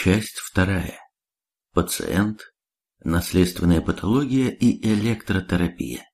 Часть вторая. Пациент, наследственная патология и электротерапия.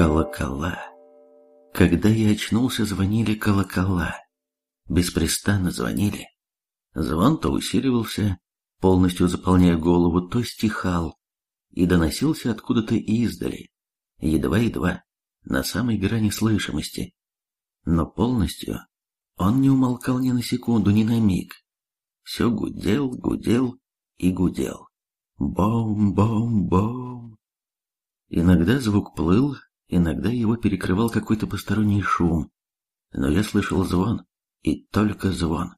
Колокола. Когда я очнулся, звонили колокола. Беспрестанно звонили. Звон то усиливался, полностью заполняя голову, то стихал и доносился откуда-то издали, едва-едва, на самой грани слышимости. Но полностью он не умолкал ни на секунду, ни на миг. Все гудел, гудел и гудел. Бом-бом-бом. Иногда звук плыл, Иногда его перекрывал какой-то посторонний шум, но я слышал звон, и только звон,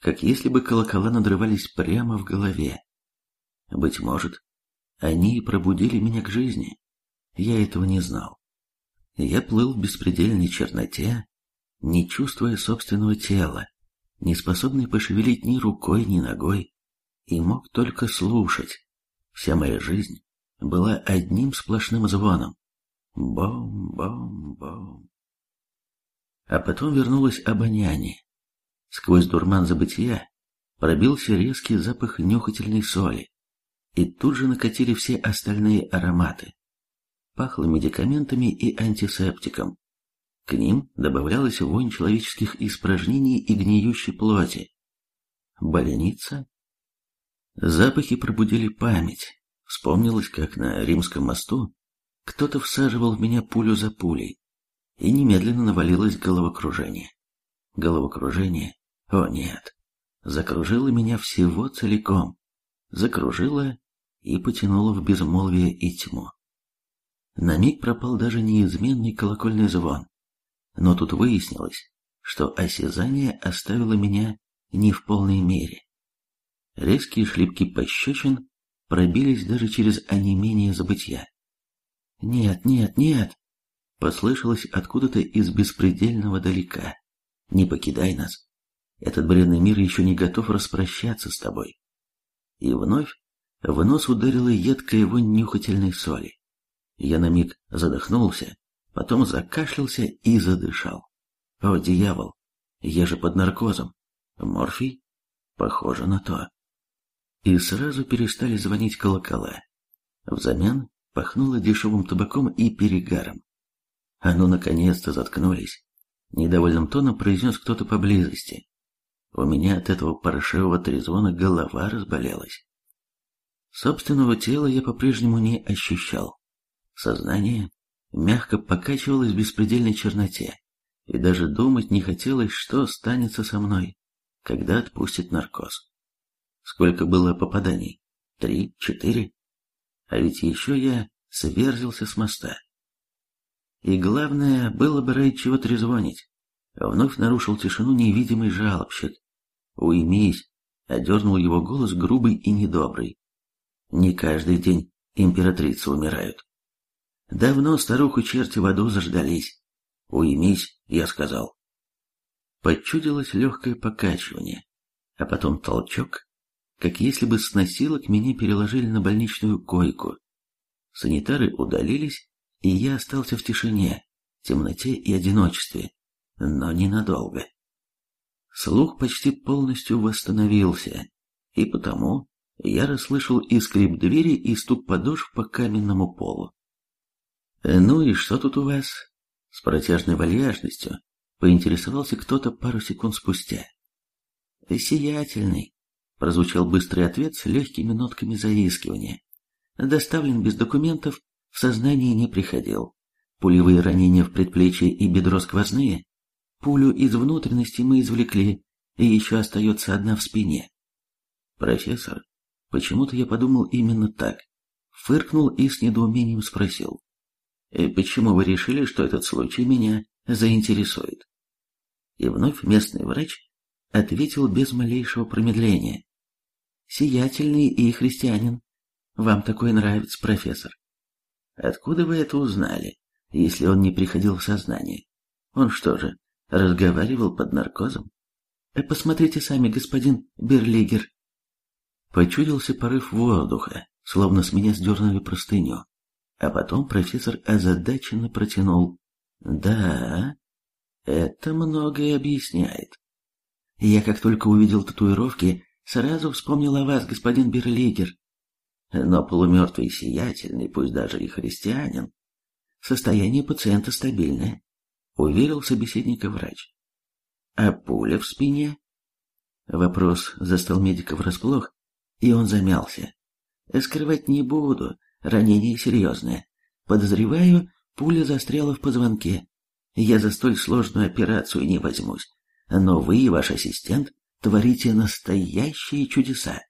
как если бы колокола надрывались прямо в голове. Быть может, они и пробудили меня к жизни. Я этого не знал. Я плыл в беспредельной черноте, не чувствуя собственного тела, не способный пошевелить ни рукой, ни ногой, и мог только слушать. Вся моя жизнь была одним сплошным звоном. Бом-бом-бом. А потом вернулось обоняние. Сквозь дурман забытия пробился резкий запах нюхательной соли, и тут же накатили все остальные ароматы. Пахло медикаментами и антисептиком. К ним добавлялась вонь человеческих испражнений и гниющей плоти. Больница? Запахи пробудили память. Вспомнилось, как на Римском мосту кто-то всаживал в меня пулю за пулей, и немедленно навалилось головокружение. Головокружение? О нет! Закружило меня всего целиком. Закружило и потянуло в безмолвие и тьму. На миг пропал даже неизменный колокольный звон. Но тут выяснилось, что осязание оставило меня не в полной мере. Резкие шлепки пощечин пробились даже через онемение забытья. «Нет, нет, нет!» Послышалось откуда-то из беспредельного далека. «Не покидай нас. Этот бренный мир еще не готов распрощаться с тобой». И вновь в нос ударила едкая вонь нюхательной соли. Я на миг задохнулся, потом закашлялся и задышал. О, дьявол! Я же под наркозом. Морфий? Похоже на то. И сразу перестали звонить колокола. Взамен пахнуло дешевым табаком и перегаром. А ну, наконец-то заткнулись. Недовольным тоном произнес кто-то поблизости. У меня от этого паршивого трезвона голова разболелась. Собственного тела я по-прежнему не ощущал. Сознание мягко покачивалось в беспредельной черноте, и даже думать не хотелось, что станется со мной, когда отпустит наркоз. Сколько было попаданий? Три? Четыре? А ведь еще я сверзился с моста. И главное, было бы ради чего трезвонить. Вновь нарушил тишину невидимый жалобщик. «Уймись!» — одернул его голос грубый и недобрый. «Не каждый день императрицы умирают. Давно старуху черти в аду заждались. Уймись, я сказал». Подчудилось легкое покачивание, а потом толчок, как если бы с носилок меня переложили на больничную койку. Санитары удалились, и я остался в тишине, темноте и одиночестве, но ненадолго. Слух почти полностью восстановился, и потому я расслышал и скрип двери, и стук подошв по каменному полу. «Ну и что тут у вас?» С протяжной вальяжностью поинтересовался кто-то пару секунд спустя. «Сиятельный», Прозвучал быстрый ответ с легкими нотками заискивания. Доставлен без документов, в сознание не приходил. Пулевые ранения в предплечье и бедро сквозные. Пулю из внутренности мы извлекли, и еще остается одна в спине. Профессор, почему-то я подумал именно так. Фыркнул и с недоумением спросил. И почему вы решили, что этот случай меня заинтересует? И вновь местный врач ответил без малейшего промедления. Сиятельный и христианин. Вам такое нравится, профессор. Откуда вы это узнали, если он не приходил в сознание? Он что же, разговаривал под наркозом? Э, посмотрите сами, господин Берлигер. Почудился порыв воздуха, словно с меня сдернули простыню. А потом профессор озадаченно протянул. Да, это многое объясняет. Я как только увидел татуировки, сразу вспомнил о вас, господин Берлигер. Но полумертвый сиятельный, пусть даже и христианин, состояние пациента стабильное, уверил собеседника врач. А пуля в спине? Вопрос застал медика врасплох, и он замялся. Скрывать не буду, ранение серьезное. Подозреваю, пуля застряла в позвонке. Я за столь сложную операцию не возьмусь. Но вы и ваш ассистент творите настоящие чудеса.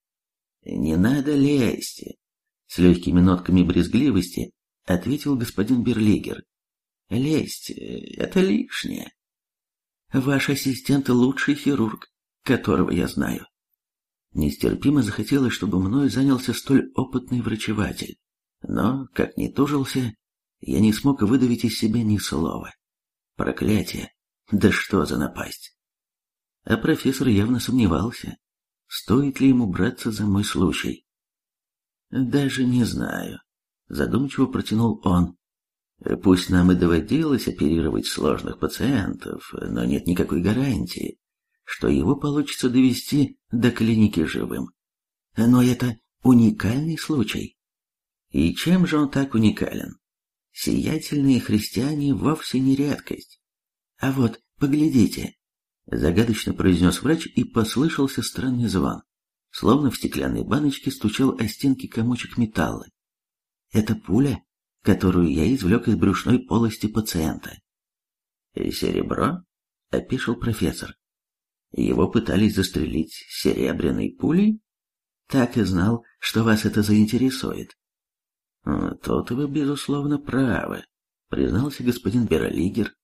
Не надо лезть. С легкими нотками брезгливости ответил господин Берлигер. Лезть — это лишнее. Ваш ассистент лучший хирург, которого я знаю. Нестерпимо захотелось, чтобы мной занялся столь опытный врачеватель. Но, как ни тужился, я не смог выдавить из себя ни слова. Проклятие! Да что за напасть! А профессор явно сомневался, стоит ли ему браться за мой случай. «Даже не знаю», — задумчиво протянул он. «Пусть нам и доводилось оперировать сложных пациентов, но нет никакой гарантии, что его получится довести до клиники живым. Но это уникальный случай. И чем же он так уникален? Сиятельные христиане вовсе не редкость. А вот, поглядите, Загадочно произнес врач и послышался странный звон. Словно в стеклянной баночке стучал о стенки комочек металла. Это пуля, которую я извлек из брюшной полости пациента. «Серебро?» — опешил профессор. «Его пытались застрелить серебряной пулей?» «Так и знал, что вас это заинтересует». «Тут вы, безусловно, правы», — признался господин Беролигер,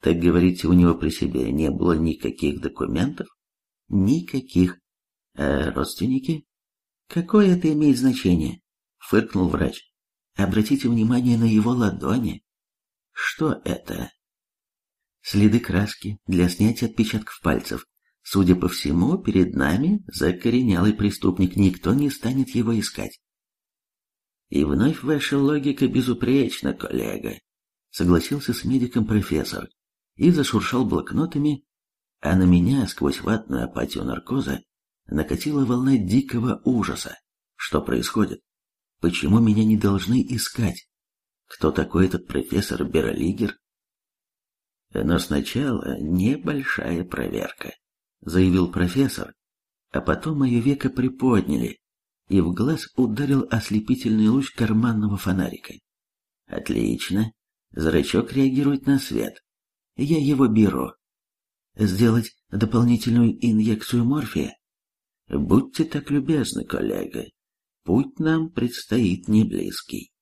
так говорите, у него при себе не было никаких документов? Никаких. А родственники? Какое это имеет значение? Фыркнул врач. Обратите внимание на его ладони. Что это? Следы краски для снятия отпечатков пальцев. Судя по всему, перед нами закоренелый преступник, никто не станет его искать. И вновь ваша логика безупречна, коллега, согласился с медиком профессор и зашуршал блокнотами, а на меня сквозь ватную апатию наркоза накатила волна дикого ужаса. Что происходит? Почему меня не должны искать? Кто такой этот профессор Беролигер? Но сначала небольшая проверка, заявил профессор, а потом мое веко приподняли, и в глаз ударил ослепительный луч карманного фонарика. Отлично, зрачок реагирует на свет, я его беру. Сделать дополнительную инъекцию морфия? Будьте так любезны, коллега. Путь нам предстоит не близкий.